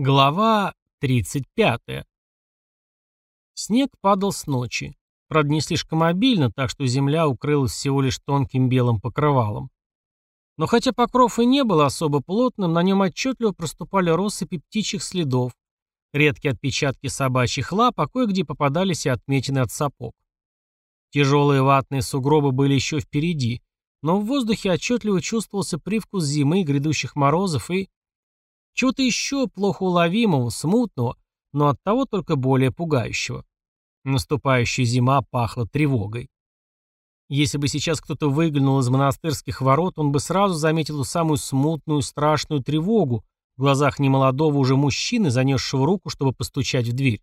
Глава 35. Снег падал с ночи. Правда, не слишком обильно, так что земля укрылась всего лишь тонким белым покрывалом. Но хотя покров и не был особо плотным, на нем отчетливо проступали россыпи птичьих следов, редкие отпечатки собачьих лап, а кое-где попадались и отметины от сапог. Тяжелые ватные сугробы были еще впереди, но в воздухе отчетливо чувствовался привкус зимы, грядущих морозов и чего-то еще плохо уловимого, смутного, но оттого только более пугающего. Наступающая зима пахла тревогой. Если бы сейчас кто-то выглянул из монастырских ворот, он бы сразу заметил самую смутную, страшную тревогу в глазах немолодого уже мужчины, занесшего руку, чтобы постучать в дверь.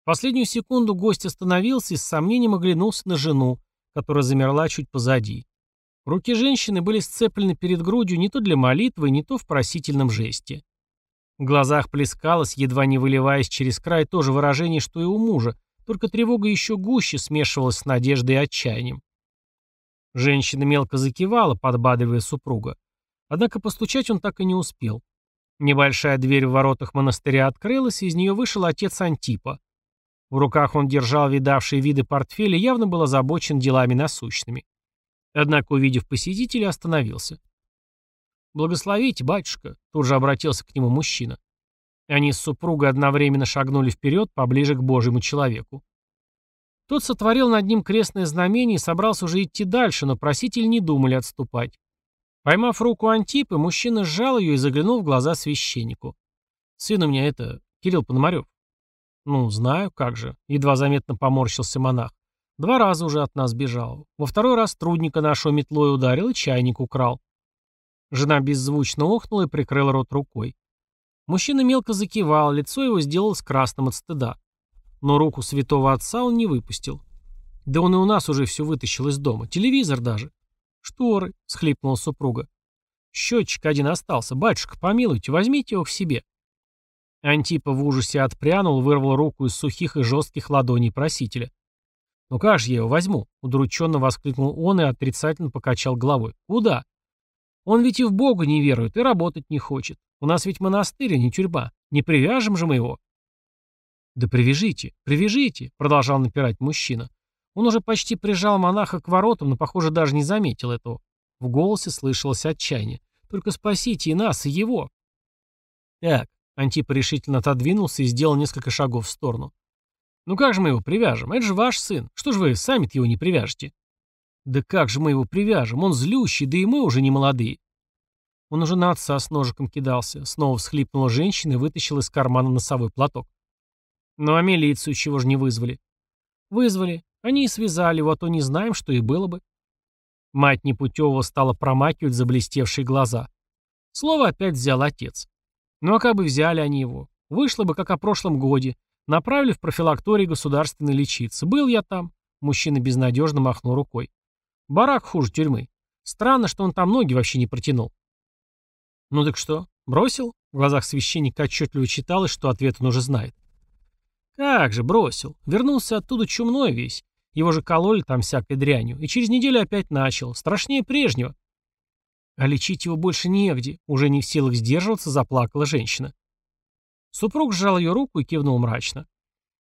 В последнюю секунду гость остановился и с сомнением оглянулся на жену, которая замерла чуть позади. Руки женщины были сцеплены перед грудью не то для молитвы, не то в просительном жесте. В глазах плескалось, едва не выливаясь через край, то же выражение, что и у мужа, только тревога еще гуще смешивалась с надеждой и отчаянием. Женщина мелко закивала, подбадривая супруга. Однако постучать он так и не успел. Небольшая дверь в воротах монастыря открылась, и из нее вышел отец Антипа. В руках он держал видавшие виды портфеля явно был озабочен делами насущными. Однако, увидев посетителя, остановился. «Благословите, батюшка», — тут же обратился к нему мужчина. Они с супругой одновременно шагнули вперед, поближе к Божьему человеку. Тот сотворил над ним крестное знамение и собрался уже идти дальше, но просители не думали отступать. Поймав руку Антипы, мужчина сжал ее и заглянул в глаза священнику. «Сын у меня это... Кирилл Пономарев». «Ну, знаю, как же», — едва заметно поморщился монах. Два раза уже от нас бежал. Во второй раз трудника нашего метлой ударил и чайник украл. Жена беззвучно охнула и прикрыла рот рукой. Мужчина мелко закивал, лицо его сделалось красным от стыда. Но руку святого отца он не выпустил. Да он и у нас уже все вытащил из дома. Телевизор даже. Шторы, схлипнула супруга. Счетчик один остался. Батюшка, помилуйте, возьмите его к себе. Антипа в ужасе отпрянул, вырвал руку из сухих и жестких ладоней просителя. «Ну как же я его возьму?» — удрученно воскликнул он и отрицательно покачал головой. «Куда?» «Он ведь и в Бога не верует, и работать не хочет. У нас ведь монастырь, а не тюрьма. Не привяжем же мы его». «Да привяжите, привяжите», — продолжал напирать мужчина. Он уже почти прижал монаха к воротам, но, похоже, даже не заметил этого. В голосе слышалось отчаяние. «Только спасите и нас, и его!» «Так», — Антипа решительно отодвинулся и сделал несколько шагов в сторону. «Ну как же мы его привяжем? Это же ваш сын. Что же вы сами-то его не привяжете?» «Да как же мы его привяжем? Он злющий, да и мы уже не молодые». Он уже на отца с ножиком кидался. Снова всхлипнула женщина и вытащила из кармана носовой платок. «Ну а милицию чего же не вызвали?» «Вызвали. Они и связали его, а то не знаем, что и было бы». Мать Непутевого стала промакивать заблестевшие глаза. Слово опять взял отец. Ну а как бы взяли они его? Вышло бы, как о прошлом годе. Направили в профилакторий государственной лечиться. Был я там. Мужчина безнадежно махнул рукой. Барак хуже тюрьмы. Странно, что он там ноги вообще не протянул. Ну так что, бросил? В глазах священника отчетливо читалось, что ответ он уже знает. Как же, бросил. Вернулся оттуда чумной весь. Его же кололи там всякой дрянью. И через неделю опять начал. Страшнее прежнего. А лечить его больше негде. Уже не в силах сдерживаться, заплакала женщина. Супруг сжал ее руку и кивнул мрачно.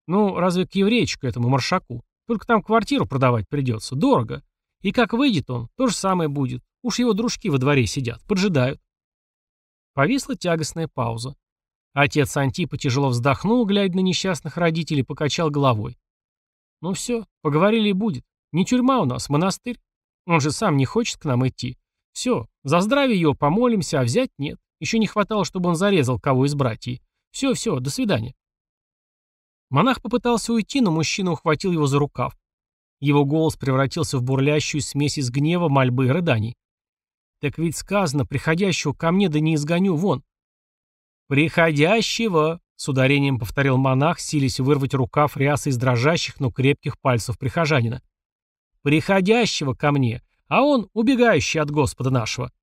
«Ну, разве к еврейчику этому маршаку? Только там квартиру продавать придется. Дорого. И как выйдет он, то же самое будет. Уж его дружки во дворе сидят, поджидают». Повисла тягостная пауза. Отец Антипа тяжело вздохнул, глядя на несчастных родителей, покачал головой. «Ну все, поговорили и будет. Не тюрьма у нас, монастырь. Он же сам не хочет к нам идти. Все, за здравие его помолимся, а взять нет. Еще не хватало, чтобы он зарезал кого из братьев. Все, все, до свидания. Монах попытался уйти, но мужчина ухватил его за рукав. Его голос превратился в бурлящую смесь из гнева, мольбы и рыданий. «Так ведь сказано, приходящего ко мне да не изгоню вон». «Приходящего!» — с ударением повторил монах, силясь вырвать рукав рясы из дрожащих, но крепких пальцев прихожанина. «Приходящего ко мне, а он убегающий от Господа нашего».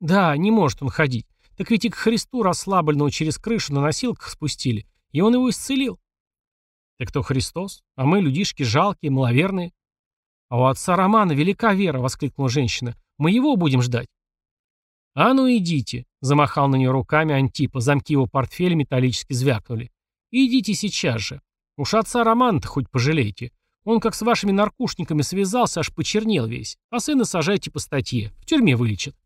«Да, не может он ходить. Так ведь и к Христу расслабленного через крышу на носилках спустили, и он его исцелил. Так кто Христос? А мы людишки жалкие, маловерные. А у отца Романа велика вера, воскликнула женщина. Мы его будем ждать. А ну идите, Замахал на нее руками Антипа, замки его портфеля металлически звякнули. «Идите сейчас же. Уж отца Романа-то хоть пожалейте. Он как с вашими наркушниками связался, аж почернел весь. А сына сажайте по статье. В тюрьме вылечат».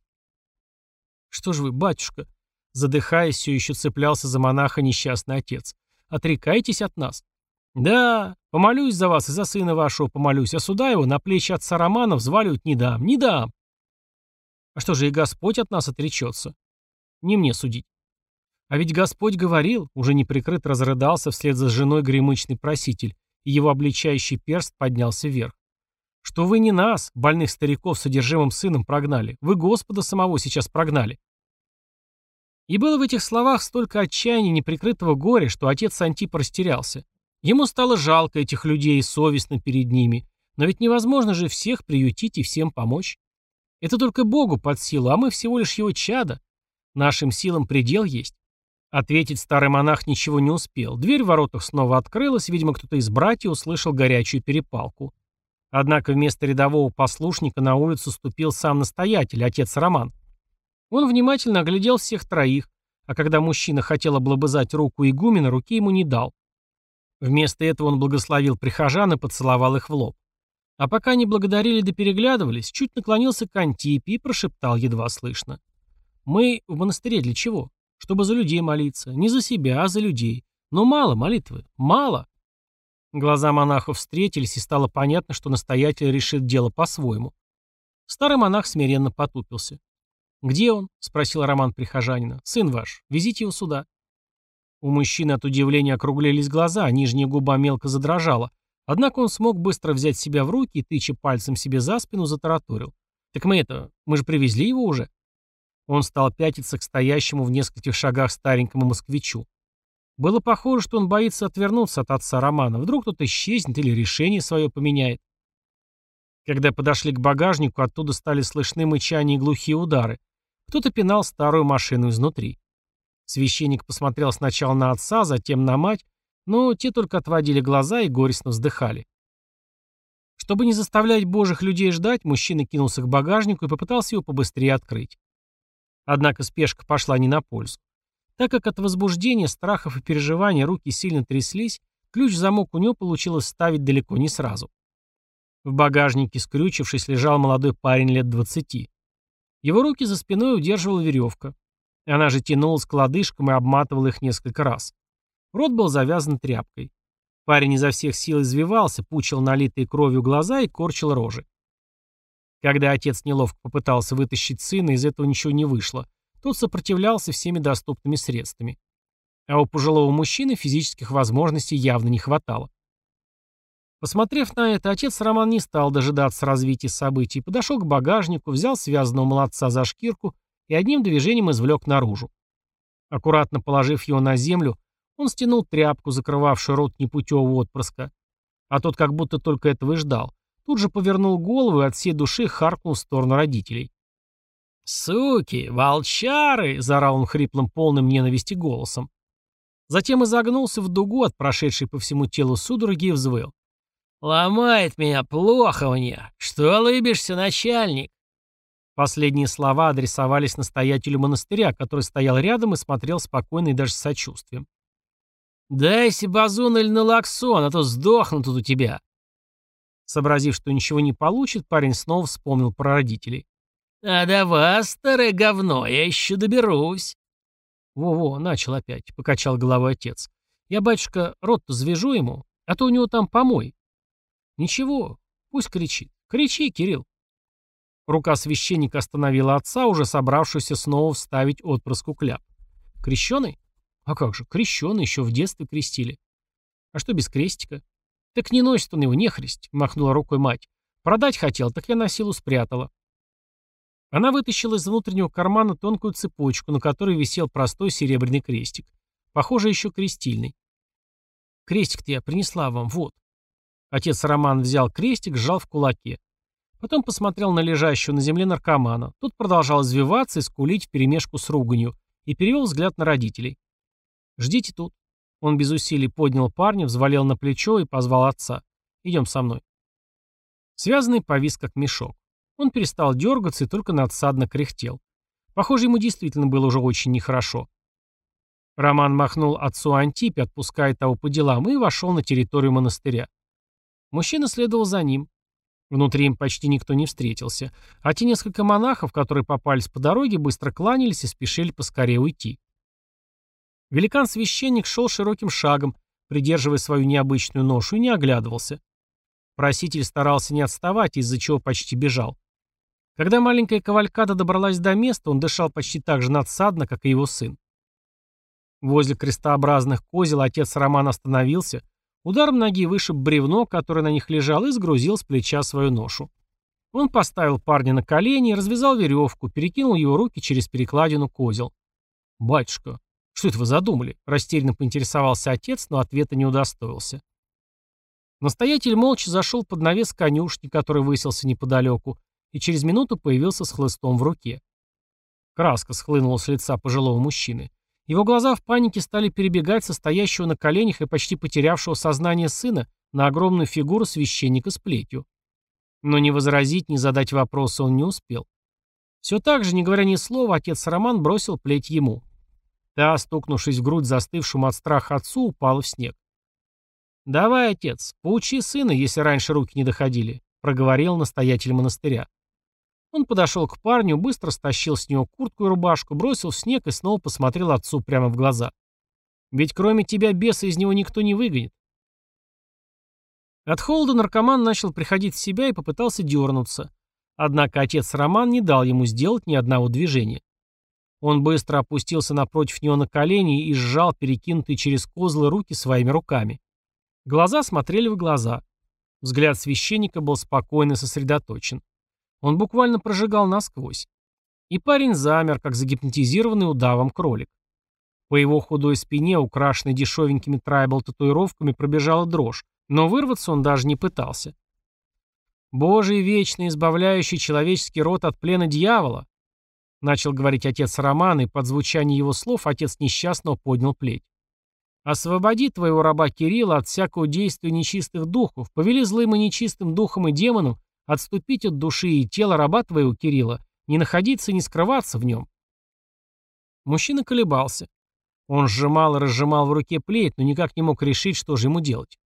«Что ж вы, батюшка?» Задыхаясь, все еще цеплялся за монаха несчастный отец. «Отрекайтесь от нас». «Да, помолюсь за вас и за сына вашего помолюсь, а суда его на плечи отца Романа взваливать не дам, не дам». «А что же и Господь от нас отречется?» «Не мне судить». А ведь Господь говорил, уже неприкрыт разрыдался вслед за женой гремычный проситель, и его обличающий перст поднялся вверх. Что вы не нас, больных стариков содержимым сыном, прогнали, вы Господа самого сейчас прогнали. И было в этих словах столько отчаяния неприкрытого горя, что отец Антип растерялся. Ему стало жалко этих людей и совестно перед ними. Но ведь невозможно же всех приютить и всем помочь. Это только Богу под силу, а мы всего лишь его чада. Нашим силам предел есть. Ответить старый монах ничего не успел. Дверь в воротах снова открылась, видимо, кто-то из братьев услышал горячую перепалку. Однако вместо рядового послушника на улицу ступил сам настоятель, отец Роман. Он внимательно оглядел всех троих, а когда мужчина хотел облобызать руку игумена, руки ему не дал. Вместо этого он благословил прихожан и поцеловал их в лоб. А пока они благодарили да переглядывались, чуть наклонился к Антипе и прошептал едва слышно. «Мы в монастыре для чего? Чтобы за людей молиться. Не за себя, а за людей. Но мало молитвы. Мало». Глаза монахов встретились, и стало понятно, что настоятель решит дело по-своему. Старый монах смиренно потупился. «Где он?» — спросил Роман прихожанина. «Сын ваш. Везите его сюда». У мужчины от удивления округлились глаза, а нижняя губа мелко задрожала. Однако он смог быстро взять себя в руки и, тыча пальцем себе за спину, затараторил. «Так мы это... Мы же привезли его уже?» Он стал пятиться к стоящему в нескольких шагах старенькому москвичу. Было похоже, что он боится отвернуться от отца Романа. Вдруг кто-то исчезнет или решение свое поменяет. Когда подошли к багажнику, оттуда стали слышны мычания и глухие удары. Кто-то пинал старую машину изнутри. Священник посмотрел сначала на отца, затем на мать, но те только отводили глаза и горестно вздыхали. Чтобы не заставлять божьих людей ждать, мужчина кинулся к багажнику и попытался его побыстрее открыть. Однако спешка пошла не на пользу. Так как от возбуждения, страхов и переживаний руки сильно тряслись, ключ-замок у него получилось ставить далеко не сразу. В багажнике, скрючившись, лежал молодой парень лет двадцати. Его руки за спиной удерживала веревка. Она же тянулась к лодыжкам и обматывала их несколько раз. Рот был завязан тряпкой. Парень изо всех сил извивался, пучил налитые кровью глаза и корчил рожи. Когда отец неловко попытался вытащить сына, из этого ничего не вышло. Тот сопротивлялся всеми доступными средствами. А у пожилого мужчины физических возможностей явно не хватало. Посмотрев на это, отец Роман не стал дожидаться развития событий, подошел к багажнику, взял связанного молодца за шкирку и одним движением извлек наружу. Аккуратно положив его на землю, он стянул тряпку, закрывавшую рот непутевого отпрыска. А тот как будто только этого и ждал. Тут же повернул голову и от всей души харкнул в сторону родителей. «Суки! Волчары!» — заорал он хриплым, полным ненависти голосом. Затем изогнулся в дугу от прошедшей по всему телу судороги и взвыл. «Ломает меня плохо мне! Что лыбишься, начальник?» Последние слова адресовались настоятелю монастыря, который стоял рядом и смотрел спокойно и даже с сочувствием. «Дайся базон или налоксон, а то сдохну тут у тебя!» Сообразив, что ничего не получит, парень снова вспомнил про родителей. «А до вас, старое говно, я еще доберусь!» «Во-во, начал опять», — покачал головой отец. «Я, батюшка, рот-то завяжу ему, а то у него там помой». «Ничего, пусть кричит. Кричи, Кирилл». Рука священника остановила отца, уже собравшегося снова вставить отпрыску кляп. «Крещеный? А как же, крещеный, еще в детстве крестили. А что без крестика? Так не носит он его, нехресть, махнула рукой мать. Продать хотел, так я на силу спрятала. Она вытащила из внутреннего кармана тонкую цепочку, на которой висел простой серебряный крестик. Похоже, еще крестильный. Крестик-то я принесла вам, вот. Отец Роман взял крестик, сжал в кулаке. Потом посмотрел на лежащего на земле наркомана. Тот продолжал извиваться и скулить вперемешку с руганью и перевел взгляд на родителей. «Ждите тут». Он без усилий поднял парня, взвалил на плечо и позвал отца. «Идем со мной». Связанный повис как мешок. Он перестал дергаться и только надсадно кряхтел. Похоже, ему действительно было уже очень нехорошо. Роман махнул отцу Антипе, отпуская того по делам, и вошел на территорию монастыря. Мужчина следовал за ним. Внутри им почти никто не встретился, а те несколько монахов, которые попались по дороге, быстро кланялись и спешили поскорее уйти. Великан-священник шел широким шагом, придерживая свою необычную ношу, и не оглядывался. Проситель старался не отставать, из-за чего почти бежал. Когда маленькая кавалькада добралась до места, он дышал почти так же надсадно, как и его сын. Возле крестообразных козел отец Роман остановился, ударом ноги вышиб бревно, которое на них лежало, и сгрузил с плеча свою ношу. Он поставил парня на колени, развязал веревку, перекинул его руки через перекладину козел. «Батюшка, что это вы задумали?» – растерянно поинтересовался отец, но ответа не удостоился. Настоятель молча зашел под навес конюшни, который высился неподалеку, и через минуту появился с хлыстом в руке. Краска схлынула с лица пожилого мужчины. Его глаза в панике стали перебегать состоящего на коленях и почти потерявшего сознание сына на огромную фигуру священника с плетью. Но ни возразить, ни задать вопросы он не успел. Все так же, не говоря ни слова, отец Роман бросил плеть ему. Та, стукнувшись в грудь застывшему от страха отцу, упала в снег. «Давай, отец, поучи сына, если раньше руки не доходили», — проговорил настоятель монастыря. Он подошел к парню, быстро стащил с него куртку и рубашку, бросил в снег и снова посмотрел отцу прямо в глаза. «Ведь кроме тебя беса из него никто не выгонит». От холода наркоман начал приходить в себя и попытался дернуться. Однако отец Роман не дал ему сделать ни одного движения. Он быстро опустился напротив него на колени и сжал перекинутые через козлы руки своими руками. Глаза смотрели в глаза. Взгляд священника был спокойно сосредоточен. Он буквально прожигал насквозь. И парень замер, как загипнотизированный удавом кролик. По его худой спине, украшенной дешевенькими трайбл-татуировками, пробежала дрожь, но вырваться он даже не пытался. «Божий вечный, избавляющий человеческий род от плена дьявола», начал говорить отец Романа, и под звучание его слов отец несчастного поднял плеть. Освободи твоего раба Кирилла от всякого действия нечистых духов, повели злым и нечистым духом и демонам отступить от души и тела раба твоего Кирилла, не находиться и не скрываться в нем. Мужчина колебался. Он сжимал и разжимал в руке плеть, но никак не мог решить, что же ему делать.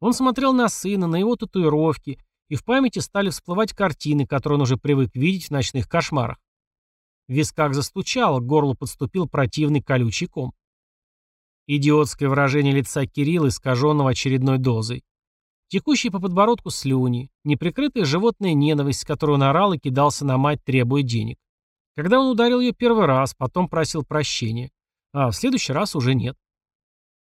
Он смотрел на сына, на его татуировки, и в памяти стали всплывать картины, которые он уже привык видеть в ночных кошмарах. В висках застучало, к горлу подступил противный колючий ком. Идиотское выражение лица Кирилла, искаженного очередной дозой. Текущие по подбородку слюни, неприкрытая животная ненависть, с которой он орал и кидался на мать, требуя денег. Когда он ударил ее первый раз, потом просил прощения. А в следующий раз уже нет.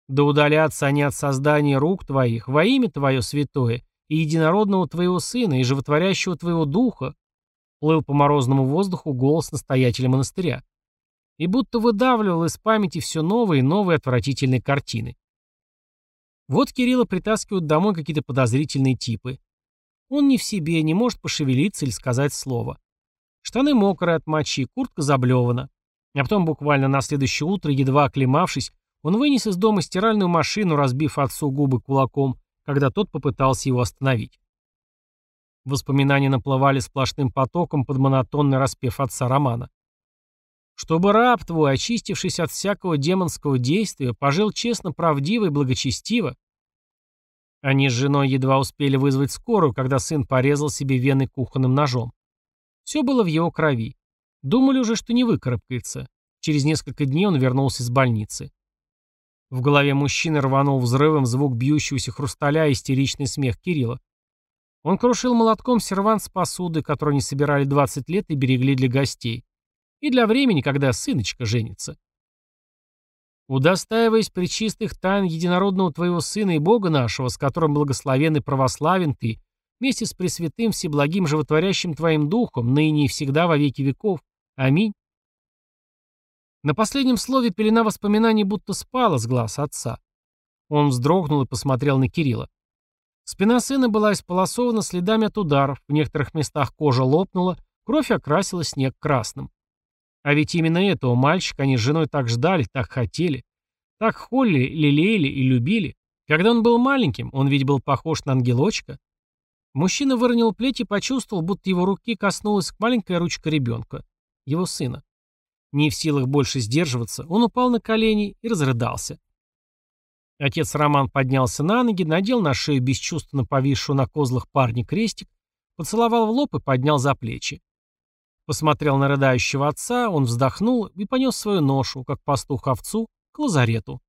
Да удалятся они от создания рук твоих, во имя твое святое, и единородного твоего сына, и животворящего твоего духа, плыл по морозному воздуху голос настоятеля монастыря и будто выдавливал из памяти все новые и новые отвратительные картины. Вот Кирилла притаскивают домой какие-то подозрительные типы. Он не в себе, не может пошевелиться или сказать слово. Штаны мокрые от мочи, куртка заблевана. А потом буквально на следующее утро, едва оклемавшись, он вынес из дома стиральную машину, разбив отцу губы кулаком, когда тот попытался его остановить. Воспоминания наплывали сплошным потоком под монотонный распев отца Романа чтобы раб твой, очистившись от всякого демонского действия, пожил честно, правдиво и благочестиво. Они с женой едва успели вызвать скорую, когда сын порезал себе вены кухонным ножом. Все было в его крови. Думали уже, что не выкарабкается. Через несколько дней он вернулся из больницы. В голове мужчины рванул взрывом звук бьющегося хрусталя и истеричный смех Кирилла. Он крушил молотком сервант с посуды, которую они собирали 20 лет и берегли для гостей. И для времени, когда сыночка женится. Удостаиваясь причистых тайн единородного твоего сына и Бога нашего, с которым благословен и православен ты, вместе с Пресвятым Всеблагим Животворящим твоим Духом, ныне и всегда во веки веков. Аминь. На последнем слове пелена воспоминаний будто спала с глаз отца. Он вздрогнул и посмотрел на Кирилла. Спина сына была исполосована следами от ударов, в некоторых местах кожа лопнула, кровь окрасила снег красным. А ведь именно этого мальчика они с женой так ждали, так хотели. Так холли, лелеяли и любили. Когда он был маленьким, он ведь был похож на ангелочка. Мужчина выронил плеть и почувствовал, будто его руки коснулась маленькая ручка ребенка, его сына. Не в силах больше сдерживаться, он упал на колени и разрыдался. Отец Роман поднялся на ноги, надел на шею бесчувственно повисшую на козлах парня крестик, поцеловал в лоб и поднял за плечи. Посмотрел на рыдающего отца, он вздохнул и понес свою ношу, как пастух овцу, к лазарету.